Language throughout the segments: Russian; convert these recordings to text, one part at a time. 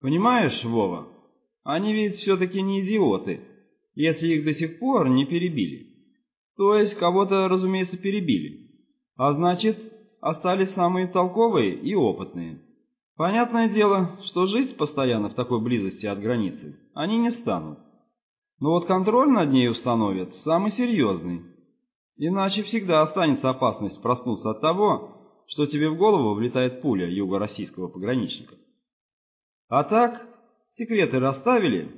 Понимаешь, Вова, они ведь все-таки не идиоты, если их до сих пор не перебили. То есть кого-то, разумеется, перебили. А значит, остались самые толковые и опытные. Понятное дело, что жить постоянно в такой близости от границы они не станут. Но вот контроль над ней установят самый серьезный. Иначе всегда останется опасность проснуться от того, что тебе в голову влетает пуля юго-российского пограничника. А так, секреты расставили,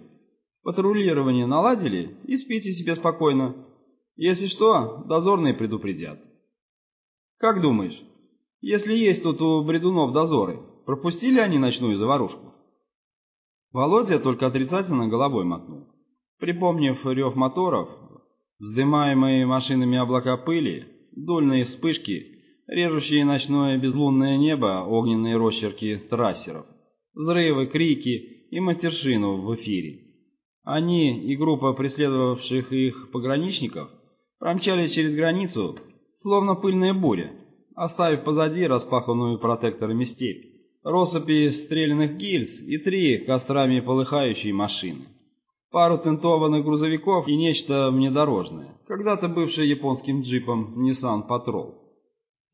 патрулирование наладили и спите себе спокойно. Если что, дозорные предупредят. Как думаешь, если есть тут у бредунов дозоры, пропустили они ночную заварушку? Володя только отрицательно головой мотнул. Припомнив рев моторов, вздымаемые машинами облака пыли, дульные вспышки, режущие ночное безлунное небо, огненные росчерки трассеров, взрывы, крики и матершину в эфире. Они и группа преследовавших их пограничников промчались через границу, словно пыльная буря, оставив позади распаханную протекторами степь, россыпи стрелянных гильз и три кострами полыхающие машины. Пару тентованных грузовиков и нечто внедорожное, когда-то бывшее японским джипом Nissan Patrol.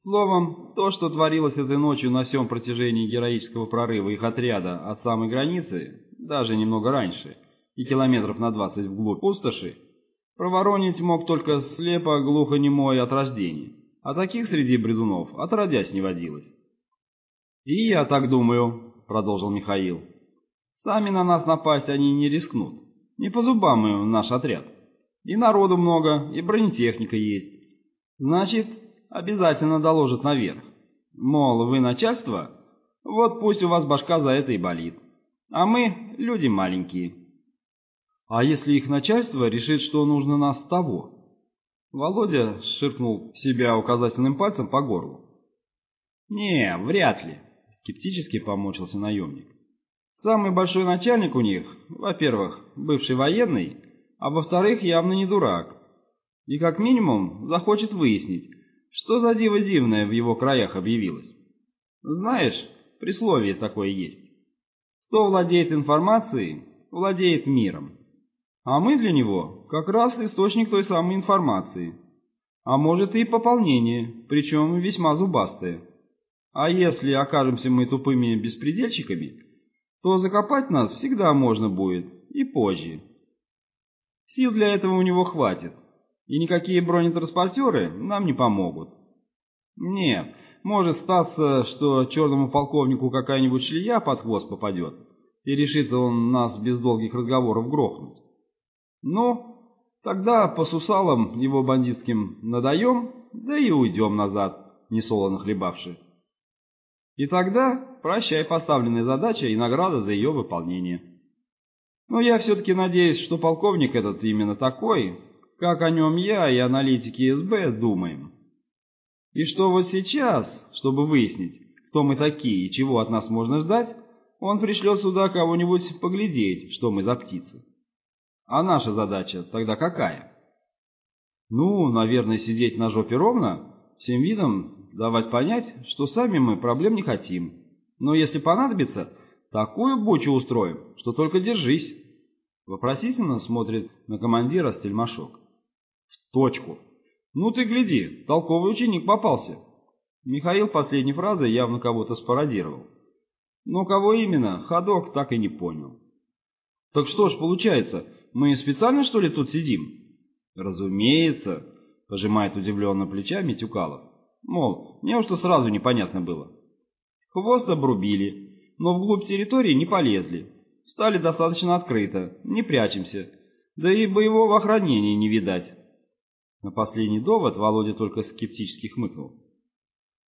Словом, то, что творилось этой ночью на всем протяжении героического прорыва их отряда от самой границы, даже немного раньше, и километров на 20 вглубь пустоши, проворонить мог только слепо глухонемой от рождения, а таких среди бредунов отродясь не водилось. «И я так думаю», — продолжил Михаил. «Сами на нас напасть они не рискнут. Не по зубам им наш отряд. И народу много, и бронетехника есть. Значит, обязательно доложат наверх. Мол, вы начальство? Вот пусть у вас башка за это и болит. А мы люди маленькие. А если их начальство решит, что нужно нас того? Володя ширкнул себя указательным пальцем по горлу. «Не, вряд ли», — скептически помочился наемник. «Самый большой начальник у них, во-первых, бывший военный, а во-вторых, явно не дурак. И как минимум захочет выяснить, что за диво дивное в его краях объявилось? Знаешь, присловие такое есть. Кто владеет информацией, владеет миром. А мы для него как раз источник той самой информации. А может и пополнение, причем весьма зубастое. А если окажемся мы тупыми беспредельщиками, то закопать нас всегда можно будет и позже. Сил для этого у него хватит, и никакие бронетранспортеры нам не помогут. Нет, может статься, что черному полковнику какая-нибудь шлея под хвост попадет, и решит он нас без долгих разговоров грохнуть. Ну, тогда по сусалам его бандитским надаем, да и уйдем назад, несолоно хлебавши. И тогда прощай поставленная задача и награда за ее выполнение. Но я все-таки надеюсь, что полковник этот именно такой, как о нем я и аналитики СБ думаем. И что вот сейчас, чтобы выяснить, кто мы такие и чего от нас можно ждать, он пришлет сюда кого-нибудь поглядеть, что мы за птицы. А наша задача тогда какая? Ну, наверное, сидеть на жопе ровно, всем видом давать понять, что сами мы проблем не хотим. Но если понадобится, такую бучу устроим, что только держись. Вопросительно смотрит на командира Стельмашок. Точку. Ну ты гляди, толковый ученик попался. Михаил последней фразой явно кого-то спародировал. Но кого именно, ходок так и не понял. Так что ж получается, мы специально что ли тут сидим? Разумеется, пожимает удивленно плечами Тюкалов. Мол, неужто сразу непонятно было? Хвост обрубили, но вглубь территории не полезли. Стали достаточно открыто, не прячемся. Да и боевого охранения не видать. На последний довод Володя только скептически хмыкнул.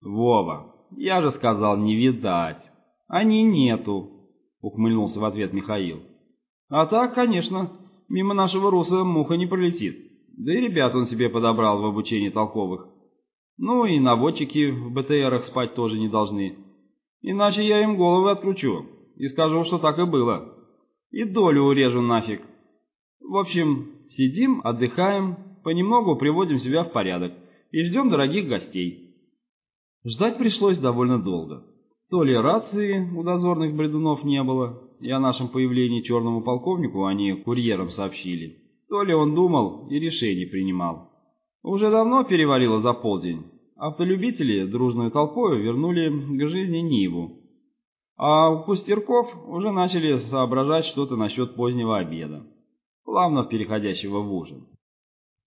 «Вова, я же сказал, не видать. Они нету», — ухмыльнулся в ответ Михаил. «А так, конечно, мимо нашего руса муха не пролетит. Да и ребят он себе подобрал в обучении толковых. Ну и наводчики в БТРах спать тоже не должны. Иначе я им головы откручу и скажу, что так и было. И долю урежу нафиг. В общем, сидим, отдыхаем, понемногу приводим себя в порядок и ждем дорогих гостей. Ждать пришлось довольно долго. То ли рации у дозорных бредунов не было, и о нашем появлении черному полковнику они курьером сообщили, то ли он думал и решение принимал. Уже давно перевалило за полдень. Автолюбители дружной толпой вернули к жизни Ниву. А у пустерков уже начали соображать что-то насчет позднего обеда, плавно переходящего в ужин.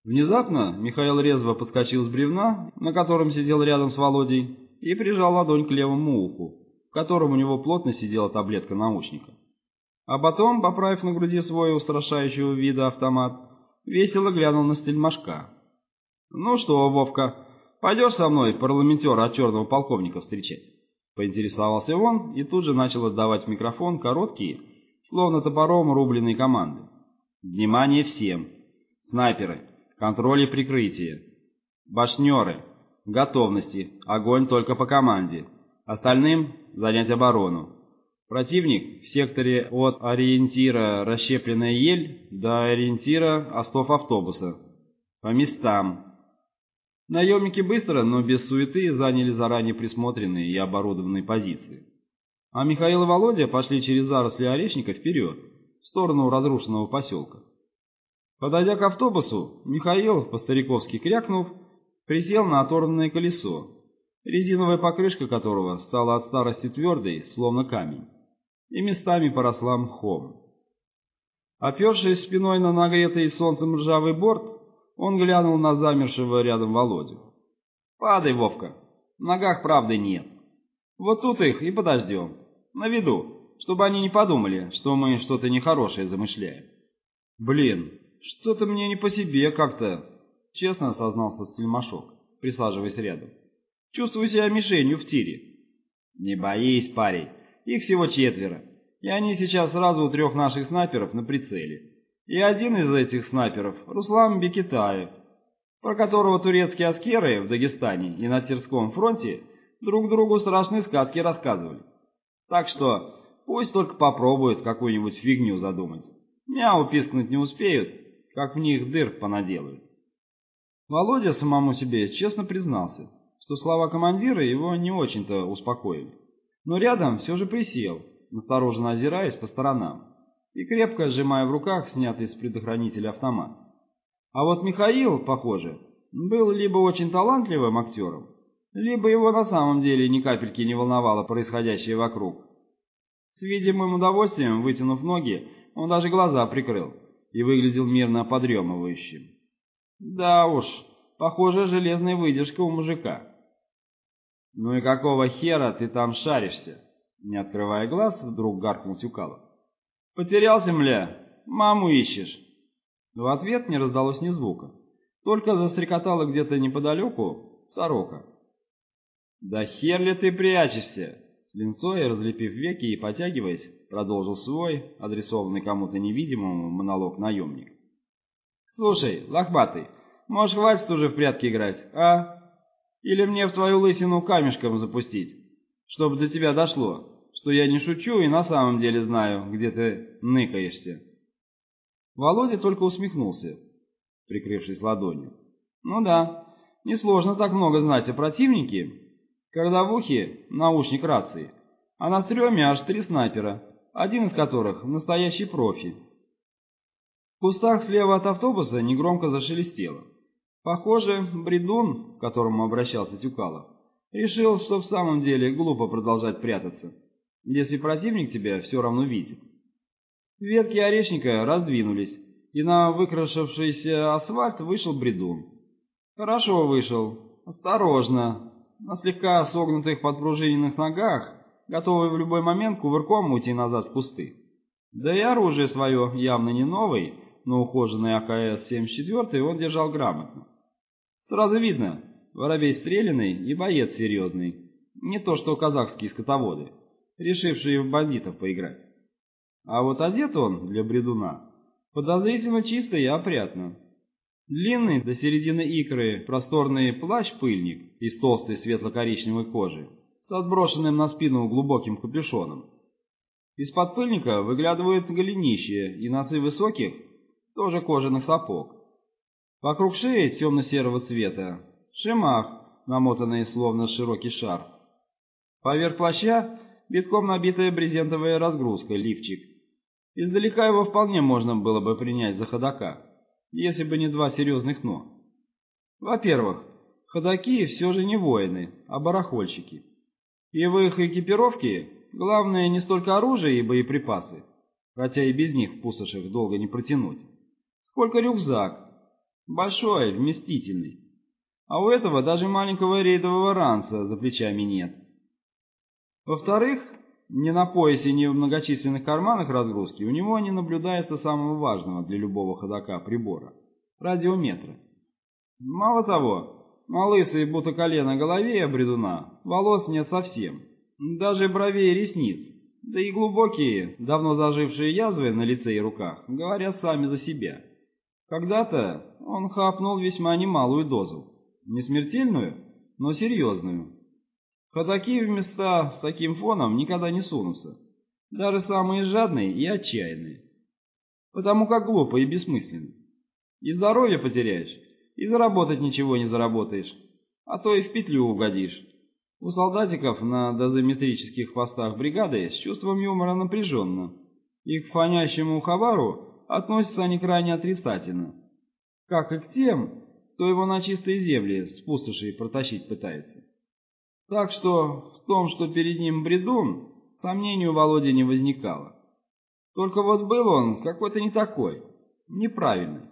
Внезапно Михаил резво подскочил с бревна, на котором сидел рядом с Володей, и прижал ладонь к левому уху, в котором у него плотно сидела таблетка наушника. А потом, поправив на груди свой устрашающего вида автомат, весело глянул на стельмашка. «Ну что, Вовка, пойдешь со мной парламентера от черного полковника встречать?» Поинтересовался он и тут же начал отдавать в микрофон короткие, словно топором рубленые команды. «Внимание всем! Снайперы! Контроль и прикрытие! Башнеры! Готовности! Огонь только по команде! Остальным занять оборону! Противник в секторе от ориентира «Расщепленная ель» до ориентира «Остов автобуса». По местам. Наемники быстро, но без суеты, заняли заранее присмотренные и оборудованные позиции. А Михаил и Володя пошли через заросли орешника вперед, в сторону разрушенного поселка. Подойдя к автобусу, Михаил, по-стариковски крякнув, присел на оторванное колесо, резиновая покрышка которого стала от старости твердой, словно камень, и местами поросла мхом. Опершись спиной на нагретый солнцем ржавый борт, он глянул на замершего рядом Володю. «Падай, Вовка, в ногах правды нет. Вот тут их и подождем, на виду, чтобы они не подумали, что мы что-то нехорошее замышляем». «Блин, что-то мне не по себе как-то», — честно осознался Стельмашок, присаживаясь рядом. «Чувствую себя мишенью в тире». «Не боись, парень, их всего четверо, и они сейчас сразу у трех наших снайперов на прицеле. И один из этих снайперов – Руслан Бекетаев, про которого турецкие аскеры в Дагестане и на Тверском фронте друг другу страшные сказки рассказывали. Так что пусть только попробуют какую-нибудь фигню задумать. Мяу пискнуть не успеют, как в них дыр понаделают. Володя самому себе честно признался, что слова командира его не очень-то успокоили. Но рядом все же присел, настороженно озираясь по сторонам и крепко сжимая в руках снятый с предохранителя автомат. А вот Михаил, похоже, был либо очень талантливым актером, либо его на самом деле ни капельки не волновало происходящее вокруг. С видимым удовольствием, вытянув ноги, он даже глаза прикрыл и выглядел мирно подремывающим. Да уж, похоже, железная выдержка у мужика. «Ну и какого хера ты там шаришься?» Не открывая глаз, вдруг гаркнул Тюкалов. «Потерялся, мля, маму ищешь». В ответ не раздалось ни звука, только застрекотала где-то неподалеку сорока. «Да хер ли ты прячешься?» С линцой, разлепив веки и потягиваясь, продолжил свой, адресованный кому-то невидимому, монолог наемник. «Слушай, лохматый, может, хватит уже в прятки играть, а? Или мне в твою лысину камешком запустить, чтобы до тебя дошло?» что я не шучу и на самом деле знаю, где ты ныкаешься. Володя только усмехнулся, прикрывшись ладонью. Ну да, несложно так много знать о противнике, когда в ухе наушник рации, а на стреме аж три снайпера, один из которых настоящий профи. В кустах слева от автобуса негромко зашелестело. Похоже, бредун, к которому обращался Тюкалов, решил, что в самом деле глупо продолжать прятаться если противник тебя все равно видит. Ветки орешника раздвинулись, и на выкрашившийся асфальт вышел бредун. Хорошо вышел, осторожно, на слегка согнутых подпружиненных ногах, готовый в любой момент кувырком уйти назад в кусты. Да и оружие свое, явно не новый, но ухоженный АКС-74 он держал грамотно. Сразу видно, воробей стреляный и боец серьезный, не то что казахские скотоводы решившие в бандитов поиграть. А вот одет он для бредуна подозрительно чисто и опрятно. Длинный до середины икры просторный плащ-пыльник из толстой светло-коричневой кожи с отброшенным на спину глубоким капюшоном. Из-под пыльника выглядывают голенище и носы высоких, тоже кожаных сапог. Вокруг шеи темно-серого цвета, шемах, намотанный словно широкий шар. Поверх плаща битком набитая брезентовая разгрузка, лифчик. Издалека его вполне можно было бы принять за ходока, если бы не два серьезных «но». Во-первых, ходаки все же не воины, а барахольщики. И в их экипировке главное не столько оружие и боеприпасы, хотя и без них в пустошах долго не протянуть, сколько рюкзак, большой, вместительный. А у этого даже маленького рейдового ранца за плечами нет. Во-вторых, ни на поясе, ни в многочисленных карманах разгрузки у него не наблюдается самого важного для любого ходока прибора – радиометра. Мало того, на лысой будто колено голове бредуна волос нет совсем, даже бровей и ресниц, да и глубокие, давно зажившие язвы на лице и руках говорят сами за себя. Когда-то он хапнул весьма немалую дозу, не смертельную, но серьезную. Ходаки в места с таким фоном никогда не сунутся, даже самые жадные и отчаянные, потому как глупо и бессмысленно. И здоровье потеряешь, и заработать ничего не заработаешь, а то и в петлю угодишь. У солдатиков на дозиметрических постах бригады с чувством юмора напряженно, и к фонящему хабару относятся они крайне отрицательно, как и к тем, кто его на чистой земле с пустошей протащить пытается. Так что в том, что перед ним бредун, сомнений у Володи не возникало. Только вот был он какой-то не такой, неправильный.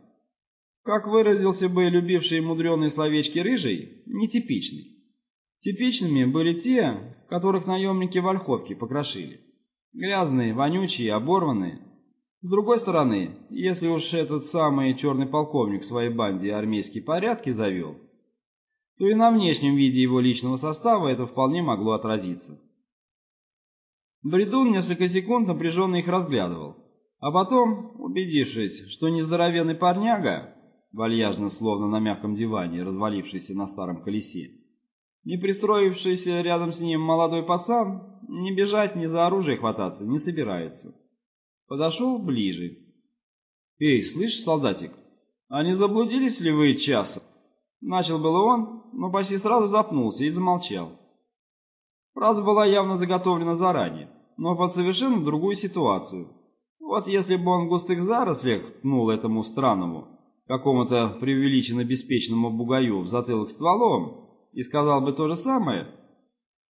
Как выразился бы любивший мудреные словечки рыжий, нетипичный. Типичными были те, которых наемники в Ольховке покрошили. Грязные, вонючие, оборванные. С другой стороны, если уж этот самый черный полковник в своей банде армейские порядки завел, то и на внешнем виде его личного состава это вполне могло отразиться. Бредун несколько секунд напряженно их разглядывал, а потом, убедившись, что нездоровенный парняга, вальяжно словно на мягком диване, развалившийся на старом колесе, не пристроившийся рядом с ним молодой пацан, не бежать, ни за оружие хвататься не собирается. Подошел ближе. «Эй, слышь, солдатик, а не заблудились ли вы часом?» Начал было он, но почти сразу запнулся и замолчал. Фраза была явно заготовлена заранее, но под совершенно другую ситуацию. Вот если бы он в густых зарослях ткнул этому странному, какому-то преувеличенно беспечному бугаю в затылок стволом, и сказал бы то же самое,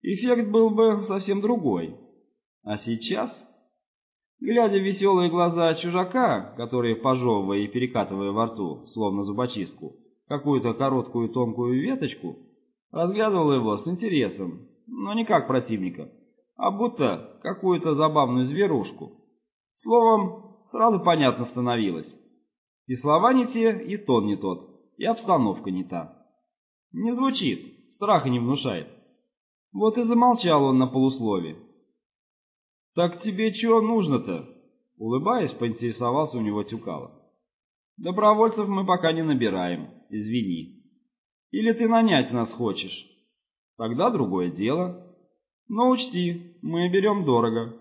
эффект был бы совсем другой. А сейчас, глядя в веселые глаза чужака, которые, пожевывая и перекатывая во рту, словно зубочистку, какую-то короткую тонкую веточку, разглядывал его с интересом, но не как противника, а будто какую-то забавную зверушку. Словом, сразу понятно становилось. И слова не те, и тон не тот, и обстановка не та. Не звучит, страха не внушает. Вот и замолчал он на полуслове. «Так тебе чего нужно-то?» Улыбаясь, поинтересовался у него Тюкало. «Добровольцев мы пока не набираем, извини. Или ты нанять нас хочешь? Тогда другое дело. Но учти, мы берем дорого».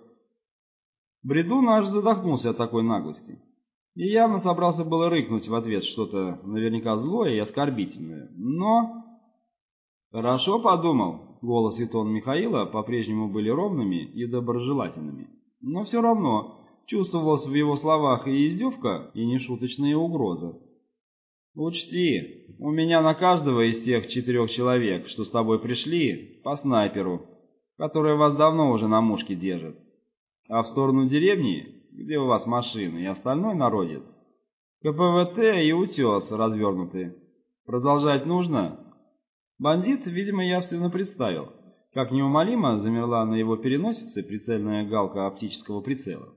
Бреду наш задохнулся от такой наглости и явно собрался было рыкнуть в ответ что-то наверняка злое и оскорбительное, но «Хорошо подумал», — голос и тон Михаила по-прежнему были ровными и доброжелательными. Но все равно чувствовалась в его словах и издевка, и нешуточная угроза. «Учти, у меня на каждого из тех четырех человек, что с тобой пришли, по снайперу, который вас давно уже на мушке держит. А в сторону деревни, где у вас машины и остальной народец, КПВТ и утес развернуты. Продолжать нужно?» Бандит, видимо, явственно представил, как неумолимо замерла на его переносице прицельная галка оптического прицела.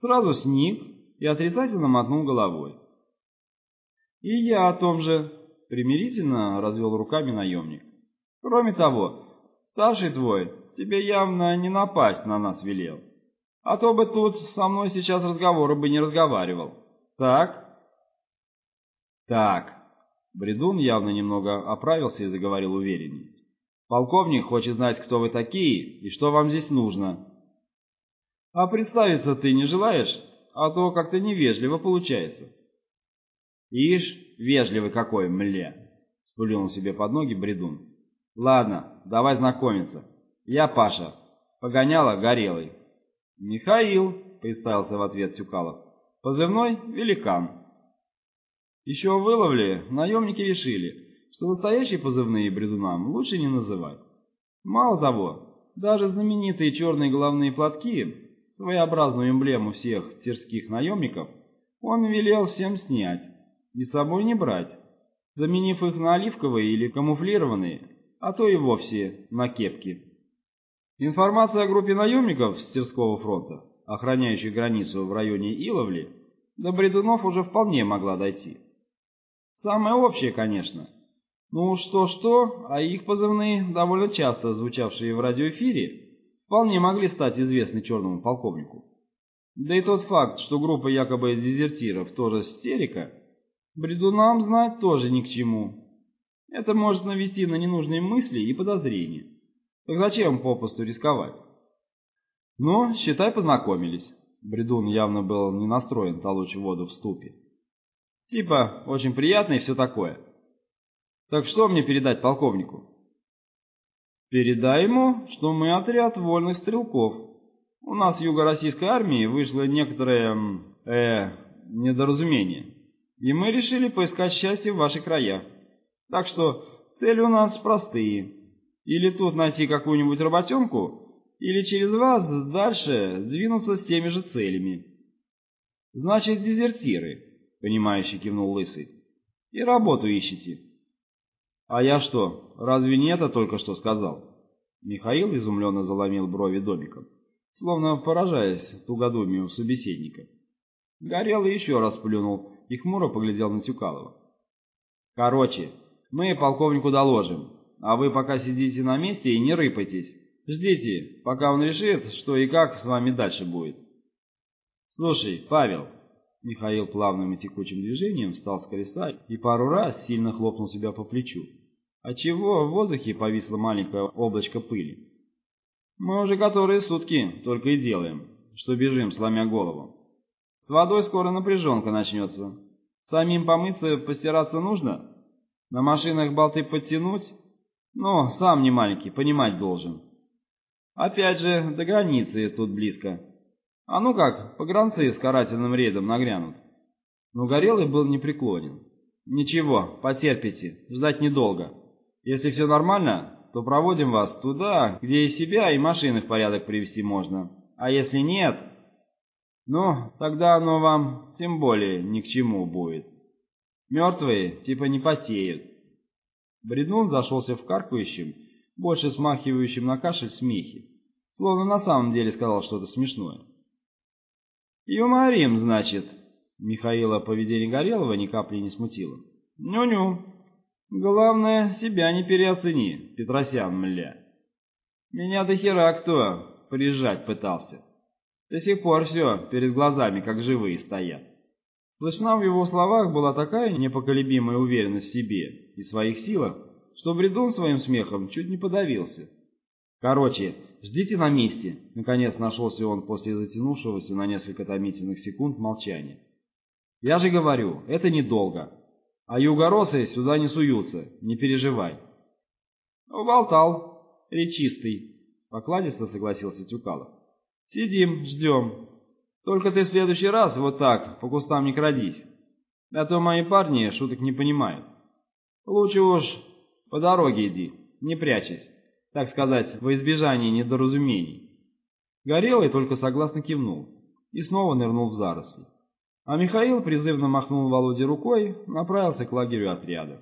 Сразу сник и отрицательно мотнул головой. «И я о том же», — примирительно развел руками наемник. «Кроме того, старший твой тебе явно не напасть на нас велел. А то бы тут со мной сейчас разговоры бы не разговаривал. Так?» «Так», Бредун явно немного оправился и заговорил увереннее. «Полковник хочет знать, кто вы такие и что вам здесь нужно». «А представиться ты не желаешь? А то как-то невежливо получается». «Ишь, вежливый какой, мле!» — сплюнул себе под ноги Бредун. «Ладно, давай знакомиться. Я Паша, Погоняла Горелый. «Михаил», — представился в ответ Тюкалов. «Позывной — Великан». Еще в выловле наемники решили, что настоящие позывные бредунам лучше не называть. Мало того, даже знаменитые черные головные платки, своеобразную эмблему всех тирских наемников, он велел всем снять и с собой не брать, заменив их на оливковые или камуфлированные, а то и вовсе на кепки. Информация о группе наемников с фронта, охраняющих границу в районе Иловли, до бредунов уже вполне могла дойти. Самое общее, конечно. Ну что-что, а их позывные, довольно часто звучавшие в радиоэфире, вполне могли стать известны черному полковнику. Да и тот факт, что группа якобы дезертиров тоже стерика, бредунам знать тоже ни к чему. Это может навести на ненужные мысли и подозрения. Так зачем попусту рисковать? Ну, считай, познакомились. Бредун явно был не настроен толочь воду в ступе. Типа, очень приятно и все такое. Так что мне передать полковнику? Передай ему, что мы отряд вольных стрелков. У нас в юго-российской армии вышло некоторое, э, недоразумение. И мы решили поискать счастье в ваши края. Так что цели у нас простые. Или тут найти какую-нибудь работенку, или через вас дальше двинуться с теми же целями. Значит, дезертиры, понимающе кивнул Лысый. И работу ищете. А я что, разве не это только что сказал? Михаил изумленно заломил брови домиком, словно поражаясь тугодумию собеседника. Горелый еще раз плюнул и хмуро поглядел на Тюкалова. «Короче, мы полковнику доложим, а вы пока сидите на месте и не рыпайтесь. Ждите, пока он решит, что и как с вами дальше будет. Слушай, Павел, Михаил плавным и текучим движением встал с колеса и пару раз сильно хлопнул себя по плечу, отчего в воздухе повисло маленькое облачко пыли. Мы уже которые сутки только и делаем, что бежим, сломя голову. С водой скоро напряженка начнется. Самим помыться, постираться нужно? На машинах болты подтянуть? Но сам не маленький, понимать должен. Опять же, до границы тут близко. А ну как, погранцы с карательным рейдом нагрянут. Но Горелый был непреклонен. Ничего, потерпите, ждать недолго. Если все нормально, то проводим вас туда, где и себя, и машины в порядок привести можно. А если нет, ну, тогда оно вам тем более ни к чему будет. Мертвые типа не потеют. Бредун зашелся в каркающем, больше смахивающем на кашель смехе, словно на самом деле сказал что-то смешное. «Юморим, значит?» Михаила поведение Горелого ни капли не смутило. «Ню-ню. Главное, себя не переоцени, Петросян, мля. Меня до хера кто прижать пытался. До сих пор все перед глазами, как живые, стоят». Слышна в его словах была такая непоколебимая уверенность в себе и своих силах, что бредун своим смехом чуть не подавился. «Короче, ждите на месте», — наконец нашелся он после затянувшегося на несколько томительных секунд молчания. «Я же говорю, это недолго. А югоросы сюда не суются, не переживай». «Уболтал, речистый», — покладисто согласился Тюкалов. «Сидим, ждем. Только ты в следующий раз вот так, по кустам не крадись. А то мои парни шуток не понимают. Лучше уж по дороге иди, не прячась, так сказать, во избежание недоразумений. Горелый только согласно кивнул и снова нырнул в заросли. А Михаил призывно махнул Володе рукой, направился к лагерю отряда.